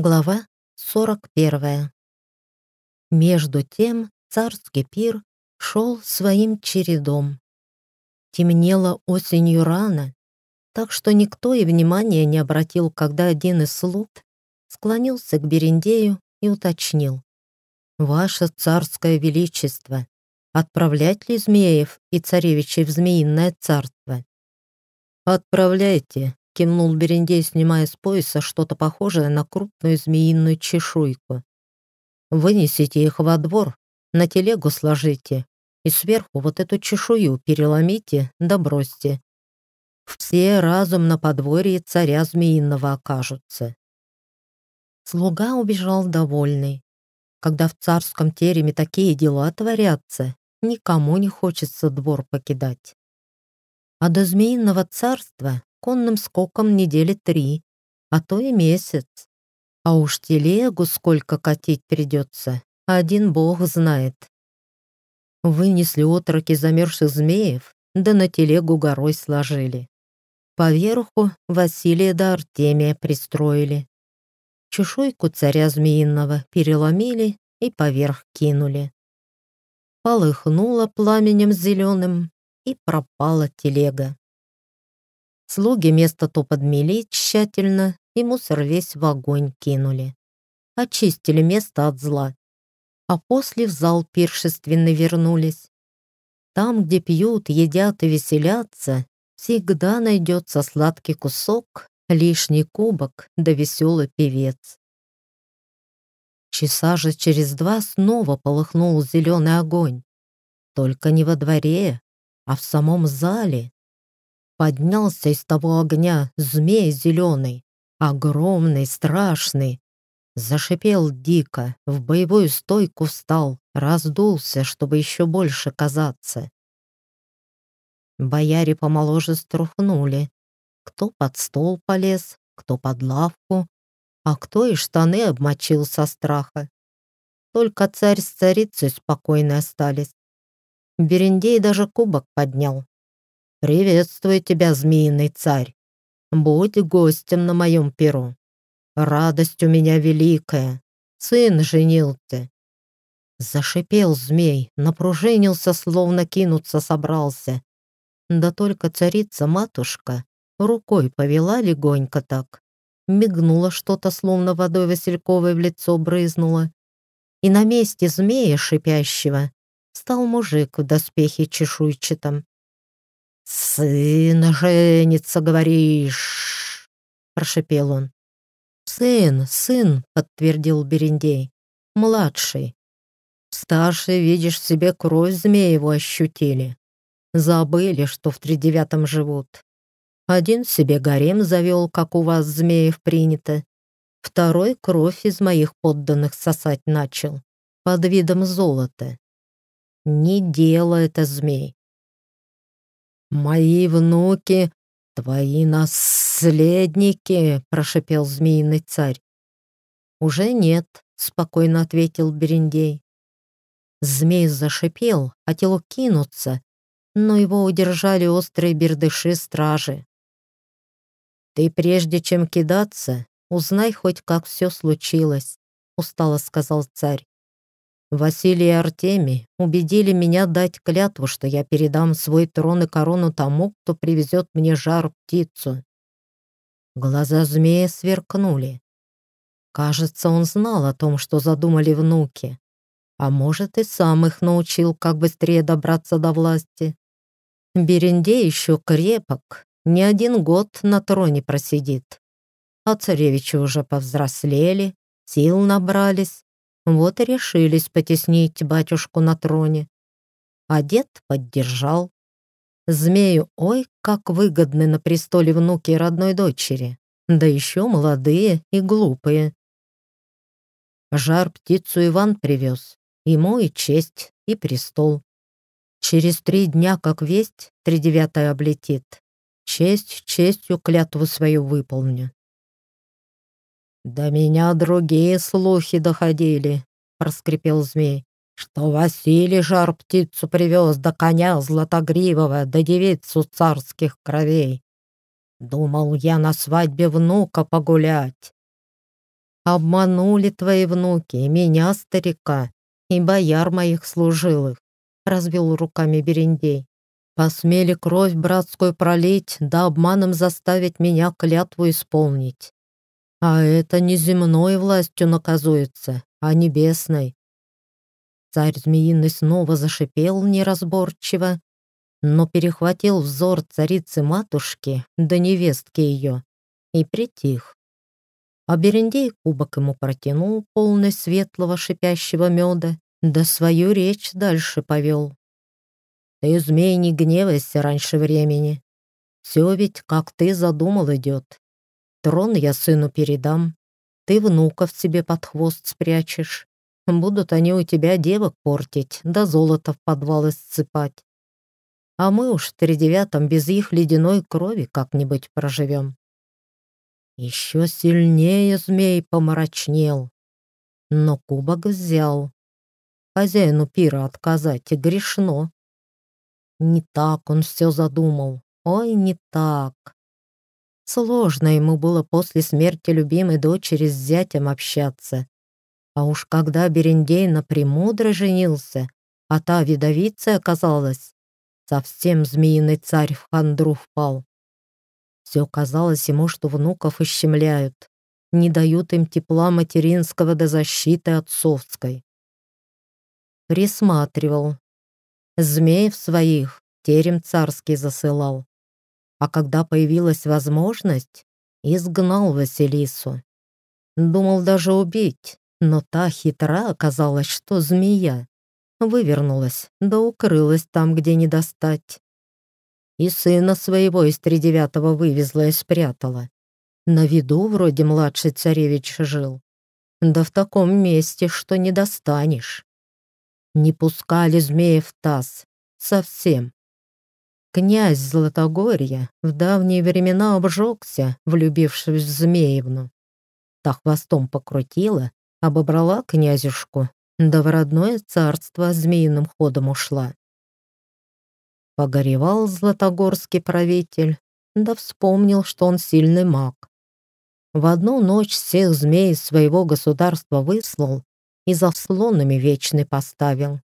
Глава 41. Между тем царский пир шел своим чередом. Темнело осенью рано, так что никто и внимания не обратил, когда один из слуг склонился к Берендею и уточнил. «Ваше царское величество, отправлять ли змеев и царевичей в змеиное царство?» «Отправляйте», — кивнул Берендей, снимая с пояса что-то похожее на крупную змеиную чешуйку. «Вынесите их во двор, на телегу сложите и сверху вот эту чешую переломите да бросьте. Все разум на подворье царя змеиного окажутся». Слуга убежал довольный. Когда в царском тереме такие дела творятся, никому не хочется двор покидать. А до Змеиного царства конным скоком недели три, а то и месяц. А уж телегу сколько катить придется, один бог знает. Вынесли отроки замерзших змеев, да на телегу горой сложили. Поверху Василия да Артемия пристроили. Чешуйку царя змеиного переломили и поверх кинули. Полыхнуло пламенем зеленым, и пропала телега. Слуги место то подмели тщательно, и мусор весь в огонь кинули. Очистили место от зла. А после в зал пиршественный вернулись. Там, где пьют, едят и веселятся, всегда найдется сладкий кусок лишний кубок да веселый певец. Часа же через два снова полыхнул зеленый огонь. Только не во дворе, а в самом зале. Поднялся из того огня змей зеленый, огромный, страшный. Зашипел дико, в боевую стойку встал, раздулся, чтобы еще больше казаться. Бояре помоложе струхнули, кто под стол полез, кто под лавку, а кто и штаны обмочил со страха. Только царь с царицей спокойно остались. Берендей даже кубок поднял. «Приветствую тебя, змеиный царь! Будь гостем на моем перу. Радость у меня великая. Сын женился». Зашипел змей, напружинился, словно кинуться собрался. Да только царица-матушка Рукой повела легонько так. Мигнуло что-то, словно водой Васильковой в лицо брызнуло. И на месте змея шипящего стал мужик в доспехе чешуйчатом. «Сын женится, говоришь!» — прошепел он. «Сын, сын!» — подтвердил Берендей. «Младший. Старший, видишь, себе кровь змееву ощутили. Забыли, что в тридевятом живут. Один себе гарем завел, как у вас, змеев, принято. Второй кровь из моих подданных сосать начал, под видом золота. Не дело это, змей. «Мои внуки, твои наследники», — прошепел змеиный царь. «Уже нет», — спокойно ответил Берендей. Змей зашипел, хотел кинуться, но его удержали острые бердыши стражи. «Ты прежде чем кидаться, узнай хоть, как все случилось», — устало сказал царь. Василий и Артемий убедили меня дать клятву, что я передам свой трон и корону тому, кто привезет мне жар-птицу. Глаза змея сверкнули. Кажется, он знал о том, что задумали внуки. А может, и сам их научил, как быстрее добраться до власти. Берендей еще крепок, не один год на троне просидит. А царевичи уже повзрослели, сил набрались, вот и решились потеснить батюшку на троне. А дед поддержал. Змею, ой, как выгодны на престоле внуки родной дочери, да еще молодые и глупые. Жар птицу Иван привез, ему и честь, и престол. Через три дня, как весть, тридевятая облетит, Честь честью клятву свою выполню. «До меня другие слухи доходили», — проскрипел змей, «что Василий жар птицу привез до коня златогривого, до девицу царских кровей. Думал я на свадьбе внука погулять. Обманули твои внуки, меня, старика, и бояр моих служилых, развел руками Берендей. Посмели кровь братскую пролить, да обманом заставить меня клятву исполнить. А это не земной властью наказуется, а небесной. Царь Змеиный снова зашипел неразборчиво, но перехватил взор царицы-матушки до невестки ее и притих. А Берендей кубок ему протянул, полный светлого шипящего меда, да свою речь дальше повел. «Ты, змей, не гневайся раньше времени. Все ведь, как ты задумал, идет. Трон я сыну передам, ты внуков себе под хвост спрячешь. Будут они у тебя девок портить, да золото в подвал исцепать. А мы уж в тридевятом без их ледяной крови как-нибудь проживем. Еще сильнее змей помрачнел, но кубок взял. Хозяину пира отказать грешно. Не так он все задумал, ой, не так. Сложно ему было после смерти любимой дочери с зятем общаться. А уж когда Берендей на Премудро женился, а та видовица оказалась, совсем змеиный царь в хандру впал. Все казалось ему, что внуков ищемляют, не дают им тепла материнского до защиты отцовской. Присматривал. Змеев своих терем царский засылал. А когда появилась возможность, изгнал Василису. Думал даже убить, но та хитра оказалась, что змея. Вывернулась, да укрылась там, где не достать. И сына своего из тридевятого вывезла и спрятала. На виду вроде младший царевич жил. Да в таком месте, что не достанешь. Не пускали змея в таз. Совсем. Князь Златогорья в давние времена обжегся, влюбившись в Змеевну. Та хвостом покрутила, обобрала князюшку, да в родное царство змеиным ходом ушла. Погоревал златогорский правитель, да вспомнил, что он сильный маг. В одну ночь всех змей своего государства выслал и заслонами вечный поставил.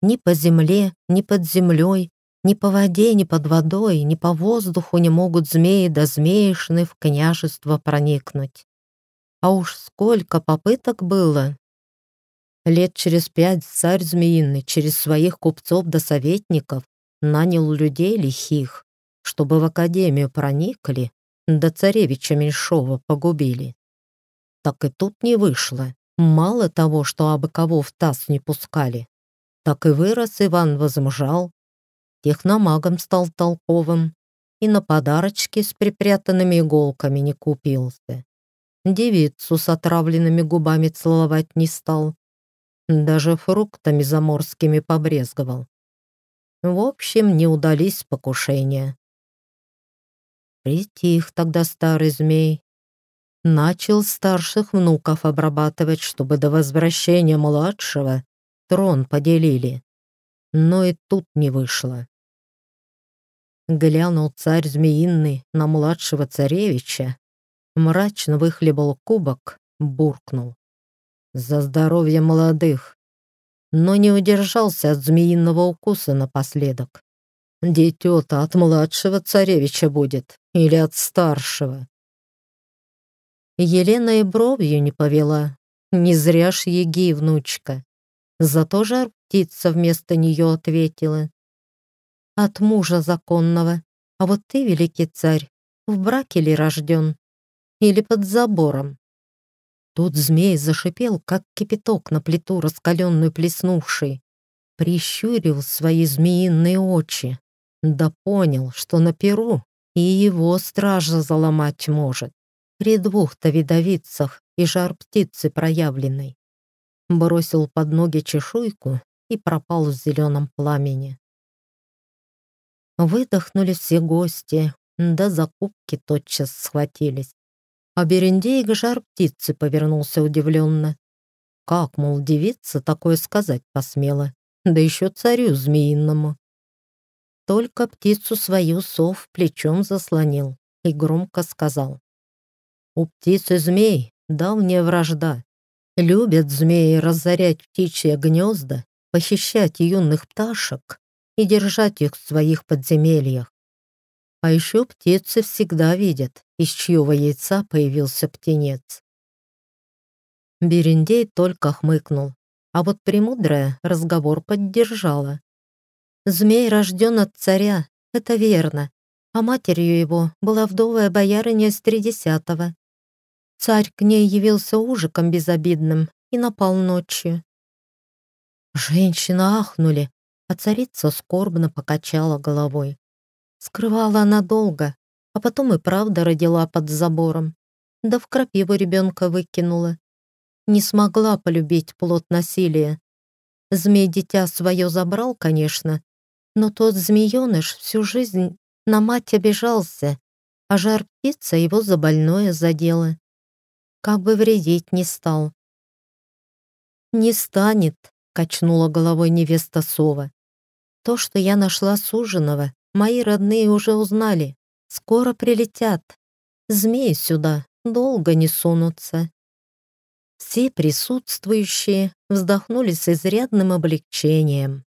Ни по земле, ни под землей, ни по воде, ни под водой, ни по воздуху не могут змеи да змеишны в княжество проникнуть. А уж сколько попыток было. Лет через пять царь Змеиный через своих купцов да советников нанял людей лихих, чтобы в академию проникли, да царевича Меньшова погубили. Так и тут не вышло. Мало того, что абы кого в таз не пускали, так и вырос Иван возмужал, техномагом стал толковым и на подарочки с припрятанными иголками не купился. Девицу с отравленными губами целовать не стал, даже фруктами заморскими побрезговал. В общем, не удались покушения. Притих тогда старый змей. Начал старших внуков обрабатывать, чтобы до возвращения младшего трон поделили. Но и тут не вышло. Глянул царь Змеиный на младшего царевича, мрачно выхлебал кубок, буркнул. «За здоровье молодых!» но не удержался от змеиного укуса напоследок. Дитё-то от младшего царевича будет или от старшего. Елена и бровью не повела, не зря ж еги внучка. Зато жар птица вместо нее ответила. От мужа законного, а вот ты, великий царь, в браке ли рожден? Или под забором? Тут змей зашипел, как кипяток на плиту, раскаленную плеснувший. Прищурил свои змеиные очи. Да понял, что на перу и его стража заломать может. При двух-то видовицах и жар птицы проявленной. Бросил под ноги чешуйку и пропал в зеленом пламени. Выдохнули все гости, да закупки тотчас схватились. А Берендей к жар птицы повернулся удивленно. Как, мол, девица такое сказать посмела? Да еще царю змеиному. Только птицу свою сов плечом заслонил и громко сказал. У птицы змей давняя вражда. Любят змеи разорять птичьи гнезда, похищать юных пташек и держать их в своих подземельях. А еще птицы всегда видят, из чьего яйца появился птенец. Берендей только хмыкнул, а вот Премудрая разговор поддержала. Змей рожден от царя, это верно, а матерью его была вдовая боярыня из Тридесятого. Царь к ней явился ужиком безобидным и напал ночью. Женщины ахнули, а царица скорбно покачала головой. Скрывала она долго, а потом и правда родила под забором. Да в крапиву ребенка выкинула. Не смогла полюбить плод насилия. Змей дитя свое забрал, конечно, но тот змееныш всю жизнь на мать обижался, а жар птица его за больное задела. Как бы вредить не стал. «Не станет», — качнула головой невеста Сова. «То, что я нашла суженого, мои родные уже узнали. Скоро прилетят. Змеи сюда долго не сунутся». Все присутствующие вздохнули с изрядным облегчением.